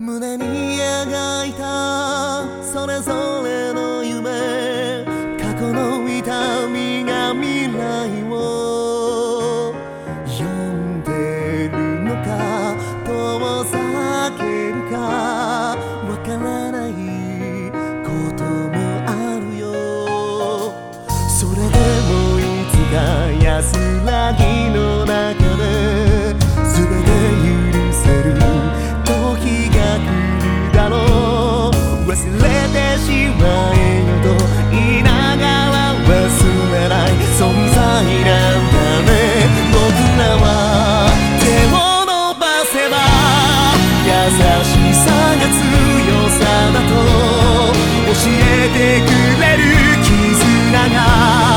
胸に描いたそれぞれの夢過去の痛みが未来を呼んでるのかどう避けるかわからないこともれてしまえよと言いながら忘れない存在なんだね僕らは手を伸ばせば優しさが強さだと教えてくれる絆が